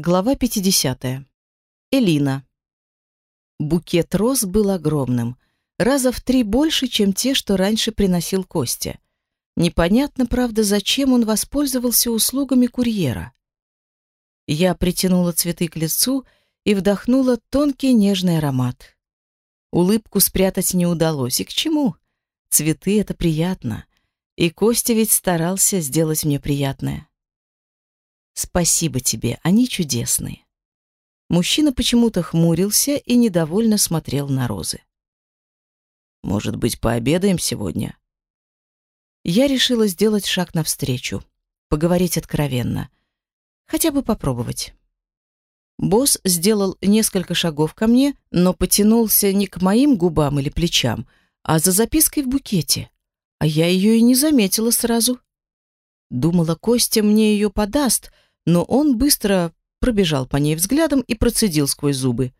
Глава 50. Элина. Букет роз был огромным, раза в три больше, чем те, что раньше приносил Костя. Непонятно, правда, зачем он воспользовался услугами курьера. Я притянула цветы к лицу и вдохнула тонкий нежный аромат. Улыбку спрятать не удалось, и к чему? Цветы — это приятно, и Костя ведь старался сделать мне приятное. Спасибо тебе, они чудесные. Мужчина почему-то хмурился и недовольно смотрел на розы. Может быть, пообедаем сегодня? Я решила сделать шаг навстречу, поговорить откровенно, хотя бы попробовать. Босс сделал несколько шагов ко мне, но потянулся не к моим губам или плечам, а за запиской в букете. А я ее и не заметила сразу. Думала, Костя мне ее подаст, но он быстро пробежал по ней взглядом и процедил сквозь зубы.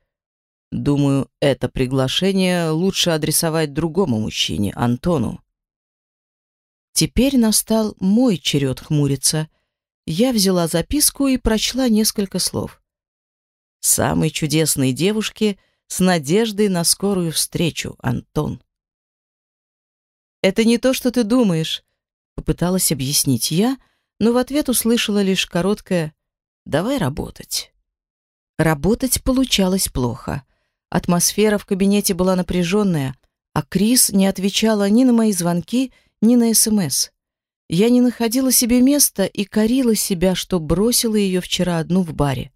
«Думаю, это приглашение лучше адресовать другому мужчине, Антону». Теперь настал мой черед хмуриться. Я взяла записку и прочла несколько слов. «Самой чудесной девушке с надеждой на скорую встречу, Антон». «Это не то, что ты думаешь», — попыталась объяснить я, но в ответ услышала лишь короткое «давай работать». Работать получалось плохо. Атмосфера в кабинете была напряженная, а Крис не отвечала ни на мои звонки, ни на СМС. Я не находила себе места и корила себя, что бросила ее вчера одну в баре.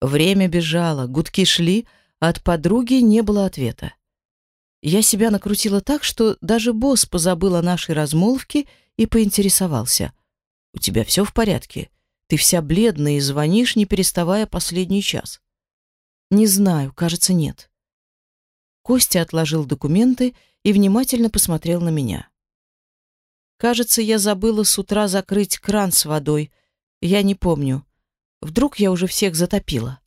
Время бежало, гудки шли, а от подруги не было ответа. Я себя накрутила так, что даже босс позабыл о нашей размолвке и поинтересовался — у тебя все в порядке? Ты вся бледная и звонишь, не переставая последний час. Не знаю, кажется, нет. Костя отложил документы и внимательно посмотрел на меня. Кажется, я забыла с утра закрыть кран с водой. Я не помню. Вдруг я уже всех затопила.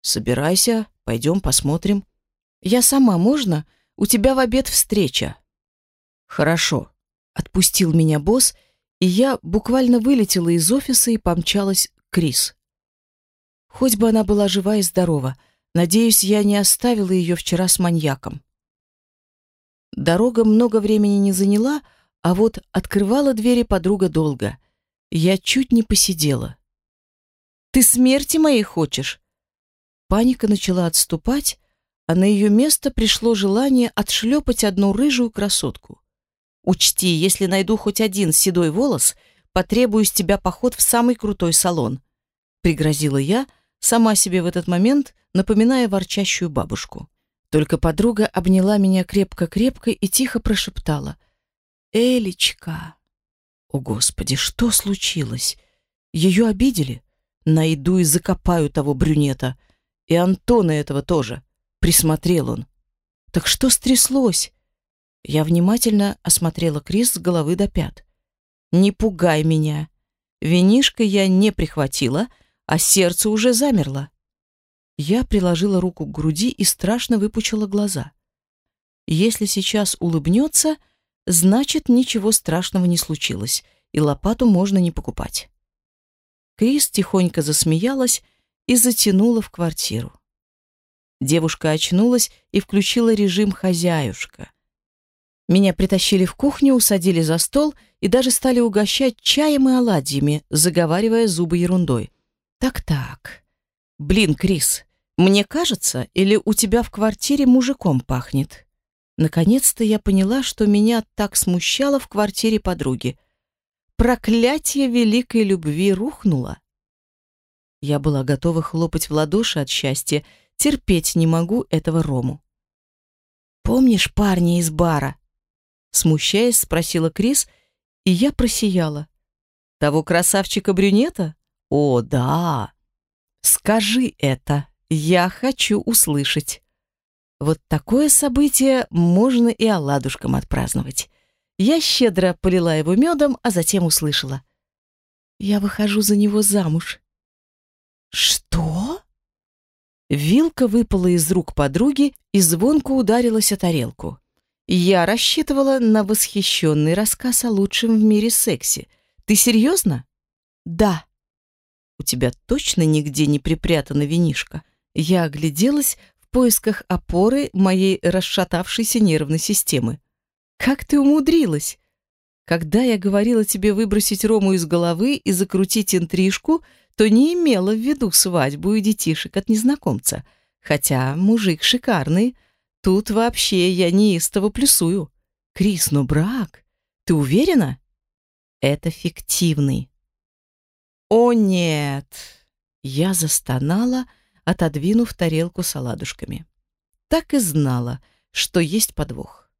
Собирайся, пойдем посмотрим. Я сама, можно? У тебя в обед встреча. Хорошо. Отпустил меня босс и я буквально вылетела из офиса и помчалась к Крис. Хоть бы она была жива и здорова, надеюсь, я не оставила ее вчера с маньяком. Дорога много времени не заняла, а вот открывала двери подруга долго. Я чуть не посидела. «Ты смерти моей хочешь?» Паника начала отступать, а на ее место пришло желание отшлепать одну рыжую красотку. Учти, если найду хоть один седой волос, потребую с тебя поход в самый крутой салон. Пригрозила я, сама себе в этот момент напоминая ворчащую бабушку. Только подруга обняла меня крепко-крепко и тихо прошептала. «Элечка!» О, Господи, что случилось? Ее обидели? Найду и закопаю того брюнета. И Антона этого тоже. Присмотрел он. Так что стряслось? Я внимательно осмотрела Крис с головы до пят. «Не пугай меня. Винишко я не прихватила, а сердце уже замерло». Я приложила руку к груди и страшно выпучила глаза. Если сейчас улыбнется, значит, ничего страшного не случилось, и лопату можно не покупать. Крис тихонько засмеялась и затянула в квартиру. Девушка очнулась и включила режим «хозяюшка». Меня притащили в кухню, усадили за стол и даже стали угощать чаем и оладьями, заговаривая зубы ерундой. Так-так. Блин, Крис, мне кажется, или у тебя в квартире мужиком пахнет? Наконец-то я поняла, что меня так смущало в квартире подруги. Проклятие великой любви рухнуло. Я была готова хлопать в ладоши от счастья, терпеть не могу этого Рому. Помнишь парня из бара? Смущаясь, спросила Крис, и я просияла. Того красавчика-брюнета? О, да. Скажи это. Я хочу услышать. Вот такое событие можно и оладушкам отпраздновать. Я щедро полила его медом, а затем услышала. Я выхожу за него замуж. Что? Вилка выпала из рук подруги и звонко ударилась о тарелку. Я рассчитывала на восхищенный рассказ о лучшем в мире сексе. Ты серьезно? Да. У тебя точно нигде не припрятана винишка? Я огляделась в поисках опоры моей расшатавшейся нервной системы. Как ты умудрилась? Когда я говорила тебе выбросить Рому из головы и закрутить интрижку, то не имела в виду свадьбу и детишек от незнакомца. Хотя мужик шикарный. Тут вообще я неистово плюсую. Крис, но брак? Ты уверена? Это фиктивный. О нет! Я застонала, отодвинув тарелку с оладушками. Так и знала, что есть подвох.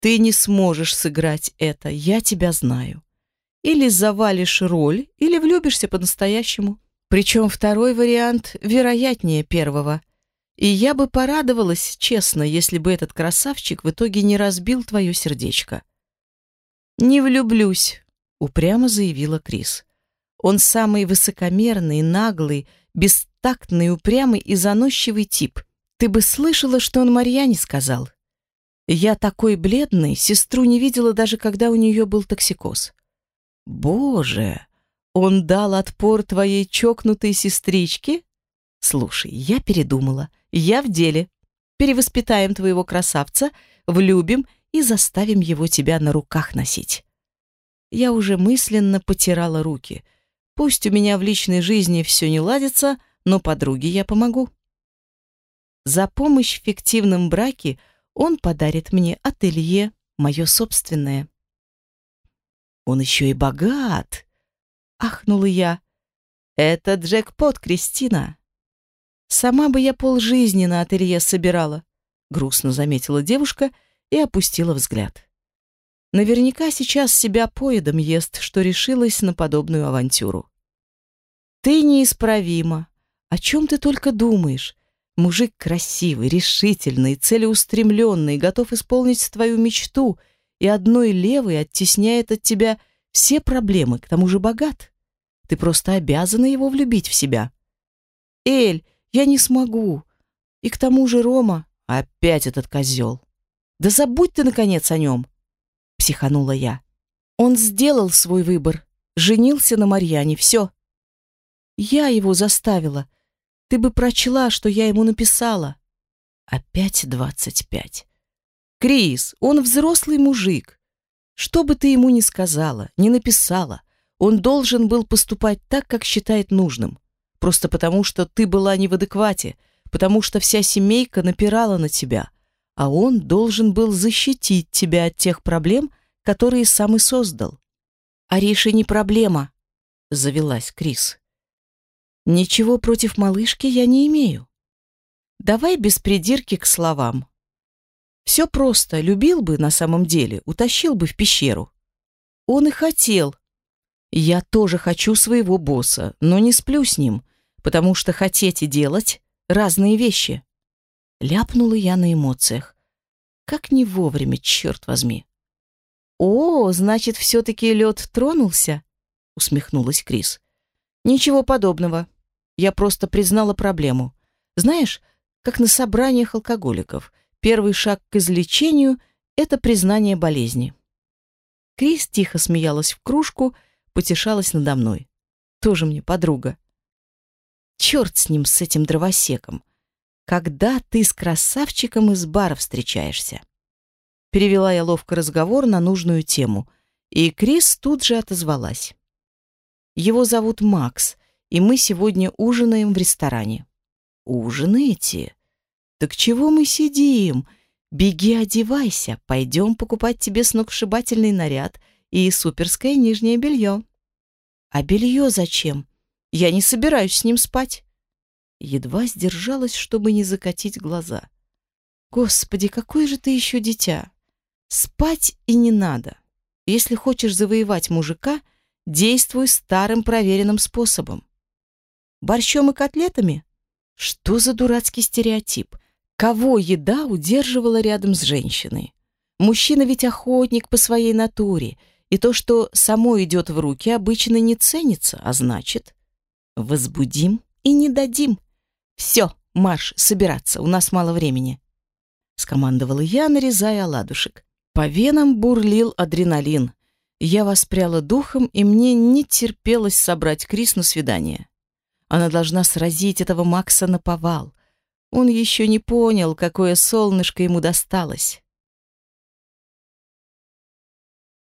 Ты не сможешь сыграть это, я тебя знаю. Или завалишь роль, или влюбишься по-настоящему. Причем второй вариант вероятнее первого. И я бы порадовалась, честно, если бы этот красавчик в итоге не разбил твое сердечко. «Не влюблюсь», — упрямо заявила Крис. «Он самый высокомерный, наглый, бестактный, упрямый и заносчивый тип. Ты бы слышала, что он Марьяне сказал. Я такой бледный, сестру не видела даже когда у нее был токсикоз. Боже, он дал отпор твоей чокнутой сестричке? Слушай, я передумала. Я в деле. Перевоспитаем твоего красавца, влюбим и заставим его тебя на руках носить. Я уже мысленно потирала руки. Пусть у меня в личной жизни все не ладится, но подруге я помогу. За помощь в фиктивном браке он подарит мне ателье, мое собственное. Он еще и богат, ахнула я. Это джекпот, Кристина. Сама бы я полжизни на ателье собирала, грустно заметила девушка и опустила взгляд. Наверняка сейчас себя поедом ест, что решилась на подобную авантюру. Ты неисправима. О чем ты только думаешь? Мужик красивый, решительный, целеустремленный, готов исполнить твою мечту и одной левой оттесняет от тебя все проблемы, к тому же богат. Ты просто обязана его влюбить в себя. Эль, я не смогу. И к тому же Рома, опять этот козел. Да забудь ты, наконец, о нем. Психанула я. Он сделал свой выбор, женился на Марьяне, все. Я его заставила, ты бы прочла, что я ему написала. Опять двадцать пять. Крис, он взрослый мужик. Что бы ты ему ни сказала, ни написала, он должен был поступать так, как считает нужным. Просто потому, что ты была не в адеквате, потому что вся семейка напирала на тебя, а он должен был защитить тебя от тех проблем, которые сам и создал. «Ариша не проблема», — завелась Крис. Ничего против малышки я не имею. Давай без придирки к словам. Все просто, любил бы на самом деле, утащил бы в пещеру. Он и хотел. Я тоже хочу своего босса, но не сплю с ним, потому что хотеть и делать — разные вещи. Ляпнула я на эмоциях. Как не вовремя, черт возьми. «О, значит, все-таки лед тронулся?» — усмехнулась Крис. «Ничего подобного. Я просто признала проблему. Знаешь, как на собраниях алкоголиков, первый шаг к излечению — это признание болезни. Крис тихо смеялась в кружку, потешалась надо мной. Тоже мне подруга. Черт с ним, с этим дровосеком. Когда ты с красавчиком из бара встречаешься? Перевела я ловко разговор на нужную тему, и Крис тут же отозвалась. Его зовут Макс — и мы сегодня ужинаем в ресторане. Ужинаете? Так чего мы сидим? Беги, одевайся, пойдем покупать тебе сногсшибательный наряд и суперское нижнее белье. А белье зачем? Я не собираюсь с ним спать. Едва сдержалась, чтобы не закатить глаза. Господи, какое же ты еще дитя! Спать и не надо. Если хочешь завоевать мужика, действуй старым проверенным способом. Борщом и котлетами? Что за дурацкий стереотип? Кого еда удерживала рядом с женщиной? Мужчина ведь охотник по своей натуре, и то, что само идет в руки, обычно не ценится, а значит, возбудим и не дадим. Все, марш, собираться, у нас мало времени. Скомандовала я, нарезая оладушек. По венам бурлил адреналин. Я воспряла духом, и мне не терпелось собрать Крис на свидание. Она должна сразить этого Макса на повал. Он еще не понял, какое солнышко ему досталось.